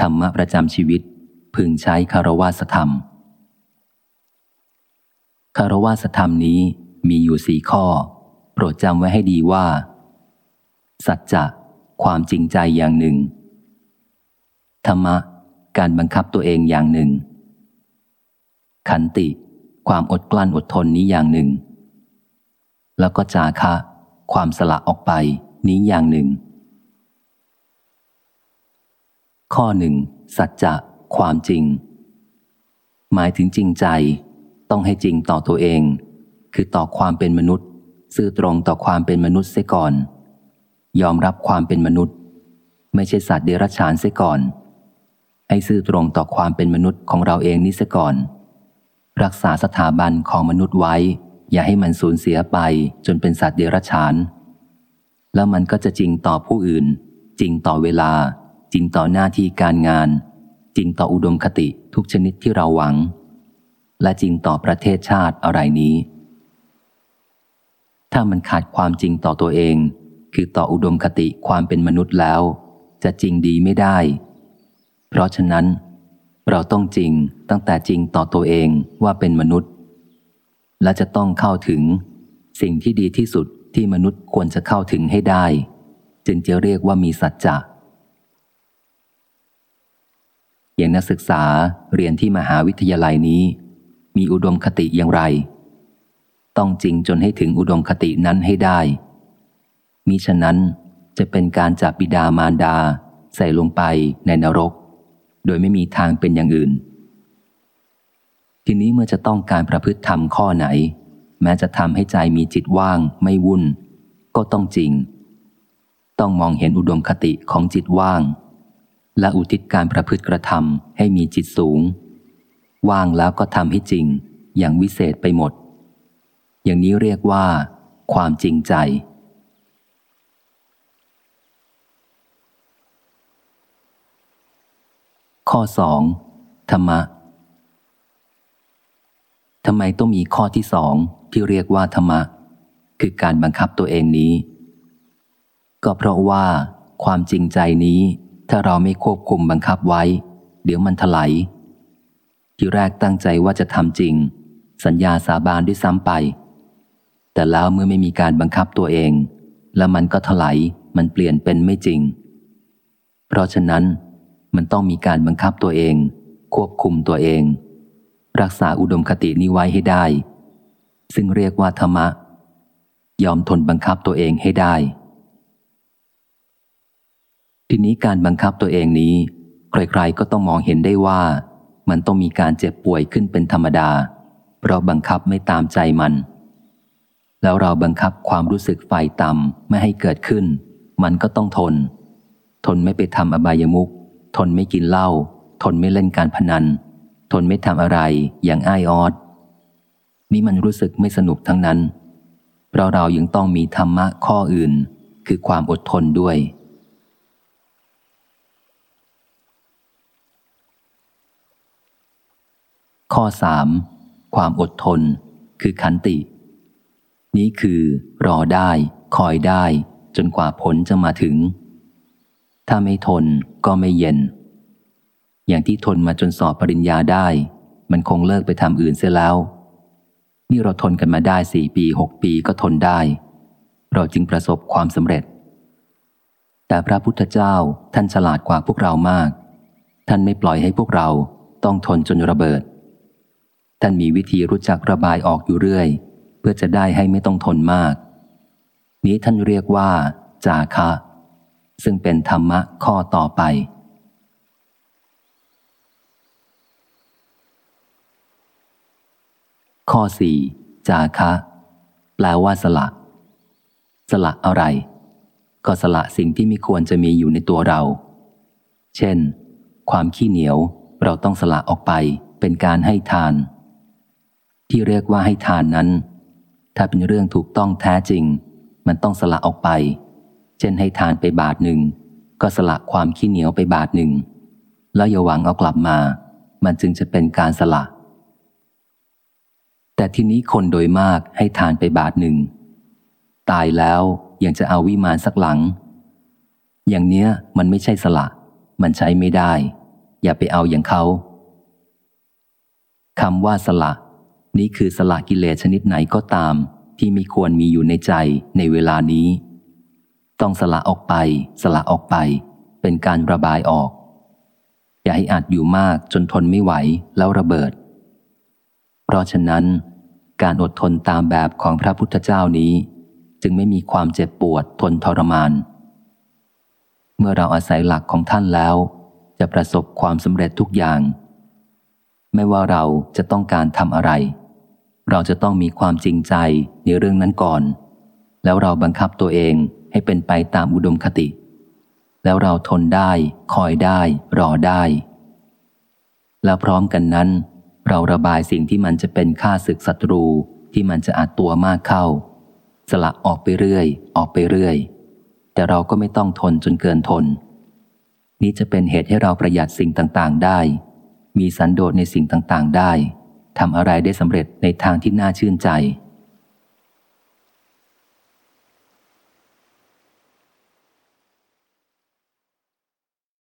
ธรรมะประจำชีวิต พึงใช้คารวาสธรรม คารวาสธรรมนี้มีอยู่สี่ข้อ โปรดจำไว้ให้ดีว่า สัจจะความจริงใจอย่างหนึ่ง ธรรมะ การบังคับตัวเองอย่างหนึ่ง ขันติ ความอดกลั้นอดทนนี้อย่างหนึ่ง แล้วก็จาคะ ความสละออกไปนี้อย่างหนึ่ง ข้อหนึ่งสัจจะความจริง หมายถึงจริงใจ ต้องให้จริงต่อตัวเอง คือต่อความเป็นมนุษย์ ซื่อตรงต่อความเป็นมนุษย์เสียก่อน ยอมรับความเป็นมนุษย์ ไม่ใช่สัตว์เดรัจฉานเสียก่อน ให้ซื่อตรงต่อความเป็นมนุษย์ของเราเองนี้เสียก่อน รักษาสถาบันของมนุษย์ไว้ อย่าให้มันสูญเสียไปจนเป็นสัตว์เดรัจฉาน แล้วมันก็จะจริงต่อผู้อื่น จริงต่อเวลา จริงต่อหน้าที่การงาน จริงต่ออุดมคติทุกชนิดที่เราหวัง และจริงต่อประเทศชาติอะไรนี้ ถ้ามันขาดความจริงต่อตัวเอง คือต่ออุดมคติความเป็นมนุษย์แล้ว จะจริงดีไม่ได้ เพราะฉะนั้น เราต้องจริงตั้งแต่จริงต่อตัวเองว่าเป็นมนุษย์ และจะต้องเข้าถึง สิ่งที่ดีที่สุดที่มนุษย์ควรจะเข้าถึงให้ได้ จึงจะเรียกว่ามีสัจจะ อย่างนักศึกษาเรียนที่มหาวิทยาลัยนี้ มีอุดมคติอย่างไร ต้องจริงจนให้ถึงอุดมคตินั้นให้ได้ มิฉะนั้นจะเป็นการจับบิดามารดา ใส่ลงไปในนรก โดยไม่มีทางเป็นอย่างอื่น ทีนี้เมื่อจะต้องการประพฤติธรรมข้อไหน แม้จะทำให้ใจมีจิตว่างไม่วุ่น ก็ต้องจริง ต้องมองเห็นอุดมคติของจิตว่าง และอุทิศการประพฤติกระทำให้มีจิตสูง ว่างแล้วก็ทำให้จริง อย่างวิเศษไปหมด อย่างนี้เรียกว่า ความจริงใจ ข้อสองธรรมะทำไมต้องมีข้อที่สองที่เรียกว่าธรรมะ คือการบังคับตัวเองนี้ ก็เพราะว่า ความจริงใจนี้ ถ้าเราไม่ควบคุมบังคับไว้ เดี๋ยวมันถลายที่แรกตั้งใจว่าจะทำจริง สัญญาสาบานด้วยซ้ำไป แต่แล้วเมื่อไม่มีการบังคับตัวเอง แล้วมันก็ถลายมันเปลี่ยนเป็นไม่จริง เพราะฉะนั้นมันต้องมีการบังคับตัวเอง ควบคุมตัวเอง รักษาอุดมคตินี้ไว้ให้ได้ ซึ่งเรียกว่าธรรมะ ยอมทนบังคับตัวเองให้ได้ ทีนี้การบังคับตัวเองนี้ ใครๆก็ต้องมองเห็นได้ว่า มันต้องมีการเจ็บป่วยขึ้นเป็นธรรมดา เพราะบังคับไม่ตามใจมัน แล้วเราบังคับความรู้สึกไฟต่ำไม่ให้เกิดขึ้น มันก็ต้องทน ทนไม่ไปทำอบายมุกทนไม่กินเหล้าทนไม่เล่นการพนัน ทนไม่ทำอะไรอย่างอ้ายออดนี่มันรู้สึกไม่สนุกทั้งนั้น เพราะเรายังต้องมีธรรมะข้ออื่น คือความอดทนด้วย ข้อสามความอดทน คือขันติ นี้คือรอได้ คอยได้ จนกว่าผลจะมาถึง ถ้าไม่ทนก็ไม่เย็น อย่างที่ทนมาจนสอบปริญญาได้ มันคงเลิกไปทำอื่นเสียแล้ว นี่เราทนกันมาได้สี่ปีหกปีก็ทนได้ เราจึงประสบความสำเร็จ แต่พระพุทธเจ้าท่านฉลาดกว่าพวกเรามาก ท่านไม่ปล่อยให้พวกเราต้องทนจนระเบิด ท่านมีวิธีรู้จักระบายออกอยู่เรื่อย เพื่อจะได้ให้ไม่ต้องทนมาก นี้ท่านเรียกว่า จาคะ ซึ่งเป็นธรรมะข้อต่อไป ข้อสี่จาคะ แปลว่าสละ สละอะไร ก็สละสิ่งที่ไม่ควรจะมีอยู่ในตัวเรา เช่น ความขี้เหนียวเราต้องสละออกไปเป็นการให้ทาน ที่เรียกว่าให้ทานนั้น ถ้าเป็นเรื่องถูกต้องแท้จริง มันต้องสละออกไป เช่นให้ทานไปบาทหนึ่ง ก็สละความขี้เหนียวไปบาทหนึ่ง แล้วอย่าหวังเอากลับมา มันจึงจะเป็นการสละ แต่ทีนี้คนโดยมากให้ทานไปบาทหนึ่ง ตายแล้วยังจะเอาวิมานสักหลัง อย่างเนี้ยมันไม่ใช่สละ มันใช้ไม่ได้ อย่าไปเอาอย่างเขาคำว่าสละ นี้คือสละกิเลสชนิดไหนก็ตาม ที่มีควรมีอยู่ในใจในเวลานี้ ต้องสละออกไป สละออกไป เป็นการระบายออก อย่าให้อาจอยู่มากจนทนไม่ไหวแล้วระเบิด เพราะฉะนั้น การอดทนตามแบบของพระพุทธเจ้านี้ จึงไม่มีความเจ็บปวดทนทรมาน เมื่อเราอาศัยหลักของท่านแล้ว จะประสบความสำเร็จทุกอย่าง ไม่ว่าเราจะต้องการทำอะไร เราจะต้องมีความจริงใจในเรื่องนั้นก่อน แล้วเราบังคับตัวเองให้เป็นไปตามอุดมคติ แล้วเราทนได้ คอยได้ รอได้ แล้วพร้อมกันนั้น เราระบายสิ่งที่มันจะเป็นค่าศึกศัตรูที่มันจะอัดตัวมากเข้า สละออกไปเรื่อย ออกไปเรื่อย แต่เราก็ไม่ต้องทนจนเกินทน นี้จะเป็นเหตุให้เราประหยัดสิ่งต่างๆได้ มีสันโดษในสิ่งต่างๆ ได้ทำอะไรได้สำเร็จในทางที่น่าชื่นใจ